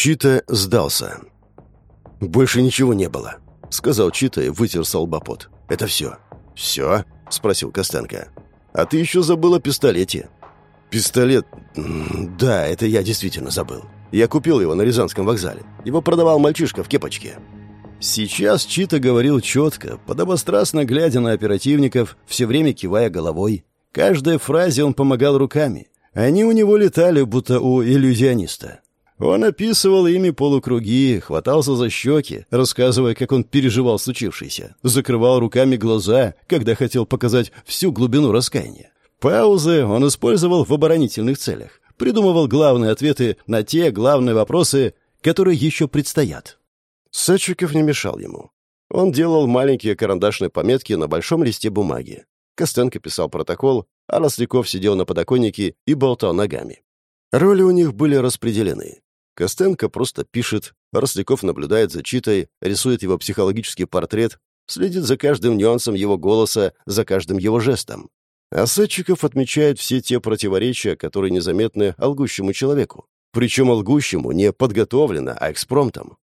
Чита сдался. «Больше ничего не было», — сказал Чита и вытер солбопот. «Это все». «Все?» — спросил Костенко. «А ты еще забыл о пистолете». «Пистолет? Да, это я действительно забыл. Я купил его на Рязанском вокзале. Его продавал мальчишка в кепочке». Сейчас Чита говорил четко, подобострастно глядя на оперативников, все время кивая головой. Каждой фразе он помогал руками. Они у него летали, будто у иллюзиониста. Он описывал ими полукруги, хватался за щеки, рассказывая, как он переживал случившееся, закрывал руками глаза, когда хотел показать всю глубину раскаяния. Паузы он использовал в оборонительных целях, придумывал главные ответы на те главные вопросы, которые еще предстоят. Садчиков не мешал ему. Он делал маленькие карандашные пометки на большом листе бумаги. Костенко писал протокол, а Росляков сидел на подоконнике и болтал ногами. Роли у них были распределены. Костенко просто пишет, Росляков наблюдает за Читой, рисует его психологический портрет, следит за каждым нюансом его голоса, за каждым его жестом. А Садчиков отмечает все те противоречия, которые незаметны лгущему человеку. Причем лгущему не подготовлено, а экспромтом.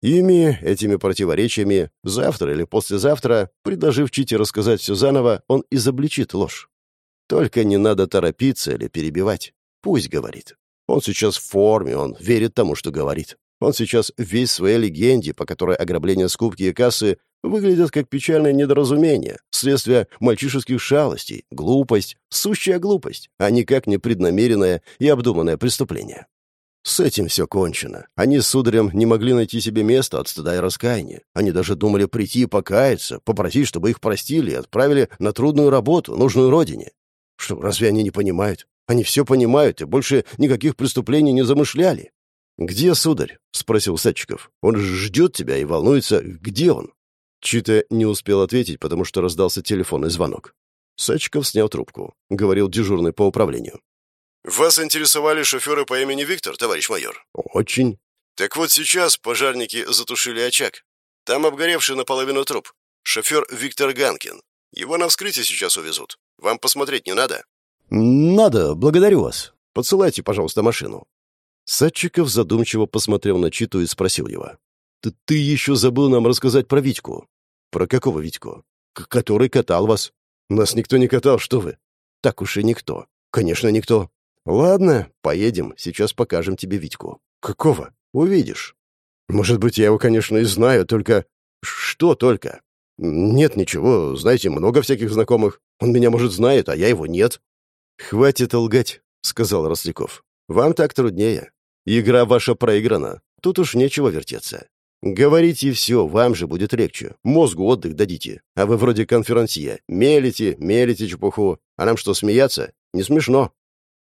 Ими, этими противоречиями, завтра или послезавтра, предложив Чите рассказать все заново, он изобличит ложь. Только не надо торопиться или перебивать. Пусть говорит. Он сейчас в форме, он верит тому, что говорит. Он сейчас весь в своей легенде, по которой ограбление скупки и кассы выглядят как печальное недоразумение, следствие мальчишеских шалостей, глупость, сущая глупость, а никак не преднамеренное и обдуманное преступление. С этим все кончено. Они с сударем не могли найти себе места от стыда и раскаяния. Они даже думали прийти и покаяться, попросить, чтобы их простили и отправили на трудную работу, нужную родине. Что, разве они не понимают? Они все понимают и больше никаких преступлений не замышляли. «Где сударь?» — спросил Садчиков. «Он ждет тебя и волнуется. Где он?» Чита не успел ответить, потому что раздался телефонный звонок. Садчиков снял трубку. Говорил дежурный по управлению. «Вас интересовали шоферы по имени Виктор, товарищ майор?» «Очень». «Так вот сейчас пожарники затушили очаг. Там обгоревший наполовину труп. Шофер Виктор Ганкин. Его на вскрытие сейчас увезут. Вам посмотреть не надо?» «Надо, благодарю вас. Подсылайте, пожалуйста, машину». Садчиков задумчиво посмотрел на Читу и спросил его. «Ты, ты еще забыл нам рассказать про Витьку». «Про какого Витьку?» К «Который катал вас». «Нас никто не катал, что вы?» «Так уж и никто». «Конечно, никто». «Ладно, поедем, сейчас покажем тебе Витьку». «Какого?» «Увидишь». «Может быть, я его, конечно, и знаю, только...» «Что только?» «Нет, ничего, знаете, много всяких знакомых. Он меня, может, знает, а я его нет». «Хватит лгать», — сказал Росляков. «Вам так труднее. Игра ваша проиграна. Тут уж нечего вертеться. Говорите все, вам же будет легче. Мозгу отдых дадите. А вы вроде конферансье. Мелите, мелите чепуху. А нам что, смеяться? Не смешно».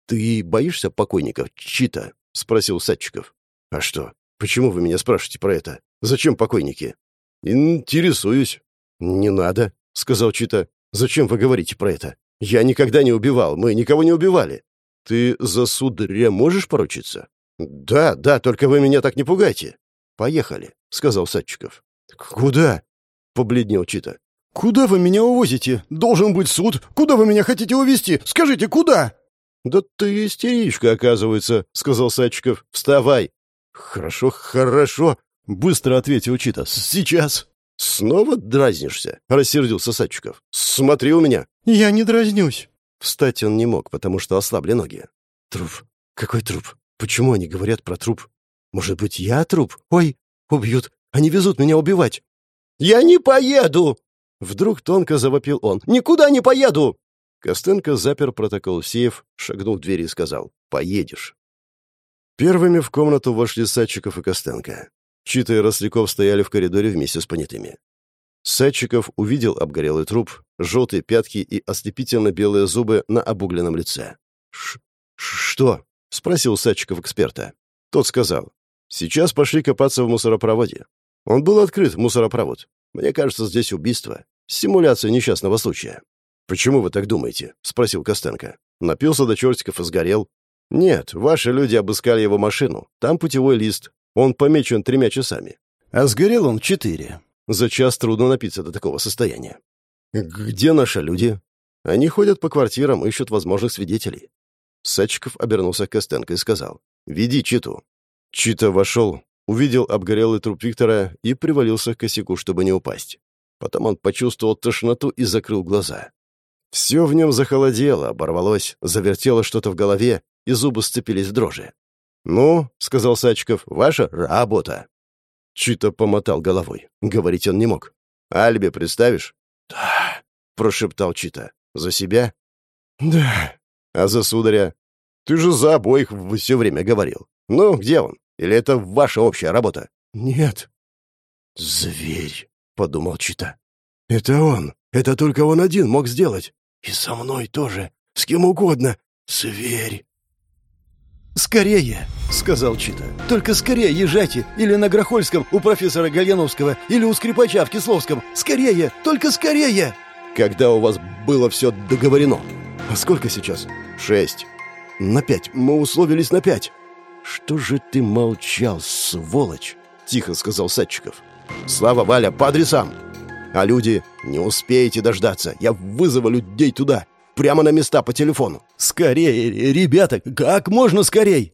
«Ты боишься покойников, Чита?» — спросил Садчиков. «А что? Почему вы меня спрашиваете про это? Зачем покойники?» «Интересуюсь». «Не надо», — сказал Чита. «Зачем вы говорите про это? «Я никогда не убивал, мы никого не убивали». «Ты за сударя можешь поручиться?» «Да, да, только вы меня так не пугайте». «Поехали», — сказал Садчиков. «Куда?» — побледнел Чита. «Куда вы меня увозите? Должен быть суд. Куда вы меня хотите увезти? Скажите, куда?» «Да ты истеричка, оказывается», — сказал Садчиков. «Вставай». «Хорошо, хорошо», — быстро ответил Чита. «Сейчас». «Снова дразнишься?» — рассердился Садчиков. «Смотри у меня». «Я не дразнюсь». Встать он не мог, потому что ослабли ноги. «Труп? Какой труп? Почему они говорят про труп? Может быть, я труп? Ой, убьют. Они везут меня убивать». «Я не поеду!» Вдруг тонко завопил он. «Никуда не поеду!» Костенко запер протокол в сейф, шагнул в дверь и сказал «Поедешь». Первыми в комнату вошли Садчиков и Костенко. Чита и Росляков стояли в коридоре вместе с понятыми. Садчиков увидел обгорелый труп, желтые пятки и ослепительно белые зубы на обугленном лице. Ш «Что?» — спросил Садчиков эксперта. Тот сказал. «Сейчас пошли копаться в мусоропроводе. Он был открыт, мусоропровод. Мне кажется, здесь убийство. Симуляция несчастного случая». «Почему вы так думаете?» — спросил Костенко. «Напился до чертиков и сгорел». «Нет, ваши люди обыскали его машину. Там путевой лист. Он помечен тремя часами. А сгорел он четыре. За час трудно напиться до такого состояния. Где наши люди? Они ходят по квартирам, ищут возможных свидетелей. Садчиков обернулся к Костенко и сказал. «Веди читу». Чита вошел, увидел обгорелый труп Виктора и привалился к косяку, чтобы не упасть. Потом он почувствовал тошноту и закрыл глаза. Все в нем захолодело, оборвалось, завертело что-то в голове, и зубы сцепились в дрожи. «Ну», — сказал Сачков, — «ваша работа». Чита помотал головой. Говорить он не мог. «Альби представишь?» «Да», — прошептал Чита. «За себя?» «Да». «А за сударя?» «Ты же за обоих все время говорил. Ну, где он? Или это ваша общая работа?» «Нет». «Зверь», — подумал Чита. «Это он. Это только он один мог сделать. И со мной тоже. С кем угодно. Зверь». «Скорее!» — сказал Чита. «Только скорее езжайте! Или на Грохольском у профессора Гальяновского, или у скрипача в Кисловском! Скорее! Только скорее!» «Когда у вас было все договорено?» «А сколько сейчас?» «Шесть». «На пять. Мы условились на пять». «Что же ты молчал, сволочь?» — тихо сказал Садчиков. «Слава, Валя, по адресам!» «А люди, не успеете дождаться. Я вызову людей туда. Прямо на места по телефону. Скорее, ребята, как можно скорей.